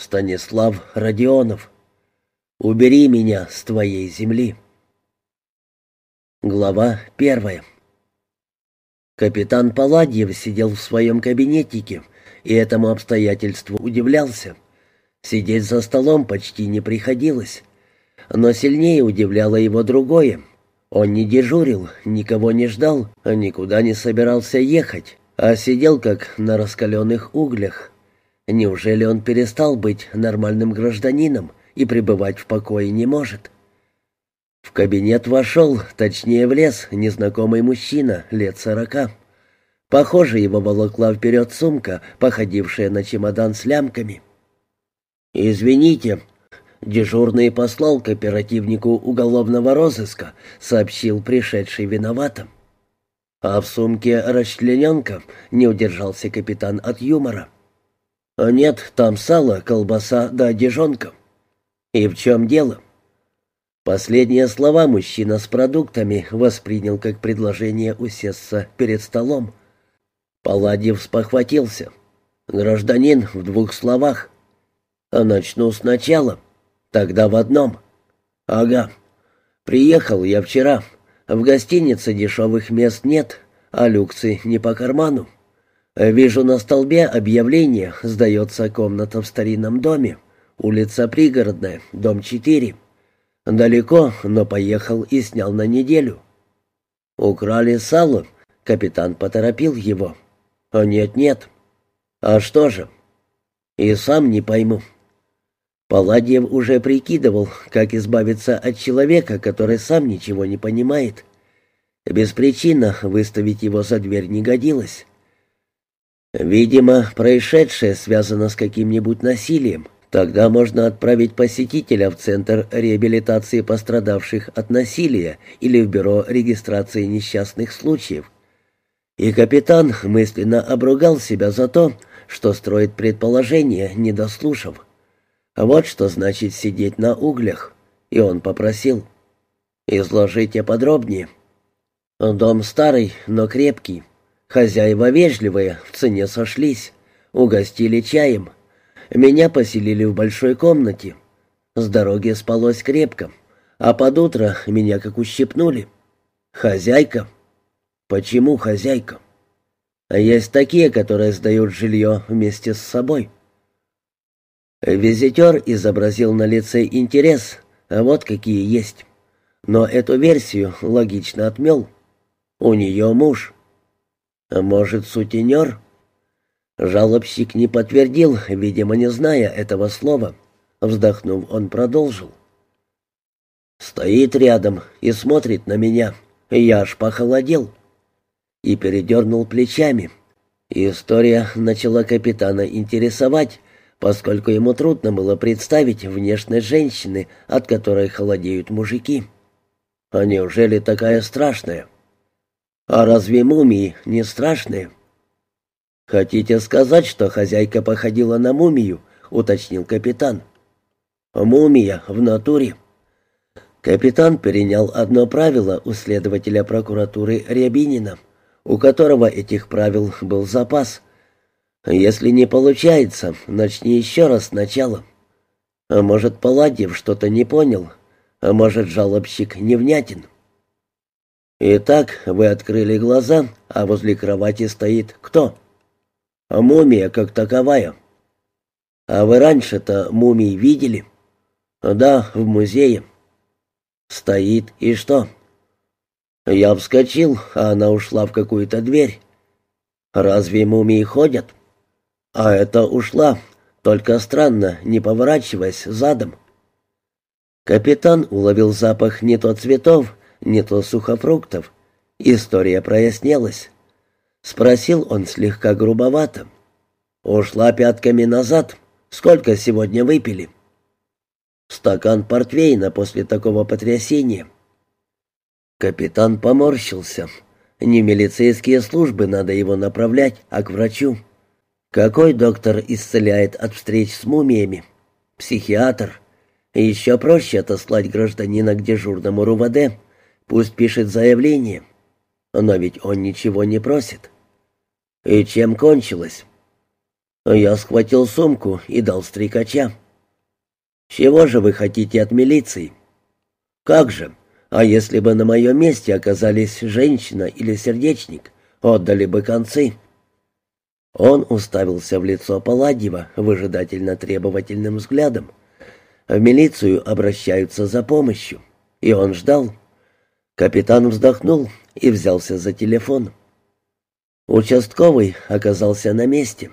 Станислав Родионов. Убери меня с твоей земли. Глава первая. Капитан Паладьев сидел в своем кабинетике и этому обстоятельству удивлялся. Сидеть за столом почти не приходилось. Но сильнее удивляло его другое. Он не дежурил, никого не ждал, никуда не собирался ехать, а сидел как на раскаленных углях. Неужели он перестал быть нормальным гражданином и пребывать в покое не может? В кабинет вошел, точнее влез, незнакомый мужчина лет сорока. Похоже, его волокла вперед сумка, походившая на чемодан с лямками. «Извините», — дежурный послал к оперативнику уголовного розыска, сообщил пришедший виноватым. А в сумке расчлененка не удержался капитан от юмора. А «Нет, там сало, колбаса да одежонка». «И в чем дело?» Последние слова мужчина с продуктами воспринял как предложение усесться перед столом. Паладьев спохватился. «Гражданин, в двух словах». «А начну сначала. Тогда в одном». «Ага. Приехал я вчера. В гостинице дешевых мест нет, а люксы не по карману. Вижу на столбе объявление, сдается комната в старинном доме. Улица Пригородная, дом 4. Далеко, но поехал и снял на неделю. Украли сало, капитан поторопил его. Нет-нет. А что же? И сам не пойму. Паладьев уже прикидывал, как избавиться от человека, который сам ничего не понимает. Без причины выставить его за дверь не годилось. Видимо, происшедшее связано с каким-нибудь насилием. Тогда можно отправить посетителя в Центр реабилитации пострадавших от насилия или в Бюро регистрации несчастных случаев. И капитан мысленно обругал себя за то, что строит предположение, не дослушав. Вот что значит сидеть на углях. И он попросил. «Изложите подробнее». «Дом старый, но крепкий. Хозяева вежливые, в цене сошлись. Угостили чаем. Меня поселили в большой комнате. С дороги спалось крепко, а под утро меня как ущипнули. Хозяйка. Почему хозяйка? Есть такие, которые сдают жилье вместе с собой. Визитер изобразил на лице интерес, а вот какие есть. Но эту версию логично отмел. У нее муж. А может, сутенер? Жалобщик не подтвердил, видимо, не зная этого слова. Вздохнув, он продолжил. Стоит рядом и смотрит на меня. Я аж похолодел. И передернул плечами. История начала капитана интересовать, поскольку ему трудно было представить внешность женщины, от которой холодеют мужики. А неужели такая страшная? «А разве мумии не страшные?» «Хотите сказать, что хозяйка походила на мумию?» — уточнил капитан. «Мумия в натуре». Капитан перенял одно правило у следователя прокуратуры Рябинина, у которого этих правил был запас. «Если не получается, начни еще раз сначала». А может, Паладьев что-то не понял, а может, жалобщик невнятен. «Итак, вы открыли глаза, а возле кровати стоит кто?» «Мумия как таковая». «А вы раньше-то мумий видели?» «Да, в музее». «Стоит, и что?» «Я вскочил, а она ушла в какую-то дверь». «Разве мумии ходят?» «А это ушла, только странно, не поворачиваясь задом». Капитан уловил запах не то цветов, не то сухофруктов. История прояснилась. Спросил он слегка грубовато. «Ушла пятками назад. Сколько сегодня выпили?» «Стакан портвейна после такого потрясения». Капитан поморщился. Не милицейские службы надо его направлять, а к врачу. Какой доктор исцеляет от встреч с мумиями? Психиатр. Еще проще отослать гражданина к дежурному РУВД, Пусть пишет заявление. Но ведь он ничего не просит. И чем кончилось? Я схватил сумку и дал стрекача. «Чего же вы хотите от милиции?» «Как же? А если бы на моем месте оказались женщина или сердечник, отдали бы концы?» Он уставился в лицо Паладьева выжидательно-требовательным взглядом. В милицию обращаются за помощью, и он ждал. Капитан вздохнул и взялся за телефон. Участковый оказался на месте.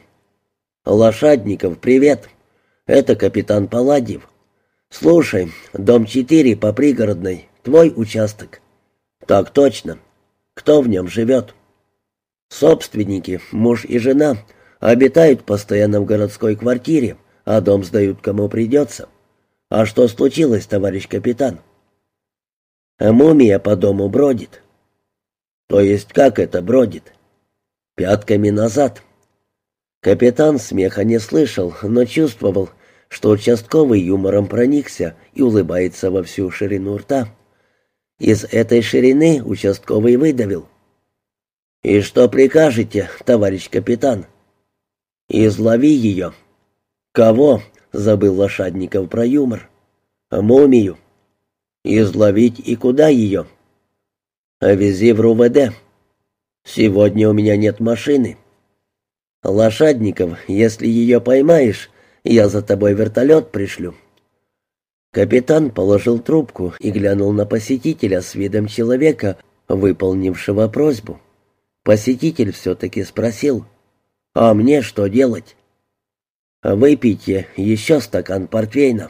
«Лошадников, привет! Это капитан Паладьев. Слушай, дом 4 по пригородной, твой участок?» «Так точно. Кто в нем живет?» Собственники, муж и жена, обитают постоянно в городской квартире, а дом сдают кому придется. А что случилось, товарищ капитан? Мумия по дому бродит. То есть как это бродит? Пятками назад. Капитан смеха не слышал, но чувствовал, что участковый юмором проникся и улыбается во всю ширину рта. Из этой ширины участковый выдавил — «И что прикажете, товарищ капитан?» «Излови ее». «Кого?» — забыл Лошадников про юмор. «Мумию». «Изловить и куда ее?» «Вези в РУВД». «Сегодня у меня нет машины». «Лошадников, если ее поймаешь, я за тобой вертолет пришлю». Капитан положил трубку и глянул на посетителя с видом человека, выполнившего просьбу. Посетитель все-таки спросил, «А мне что делать?» «Выпейте еще стакан портвейна».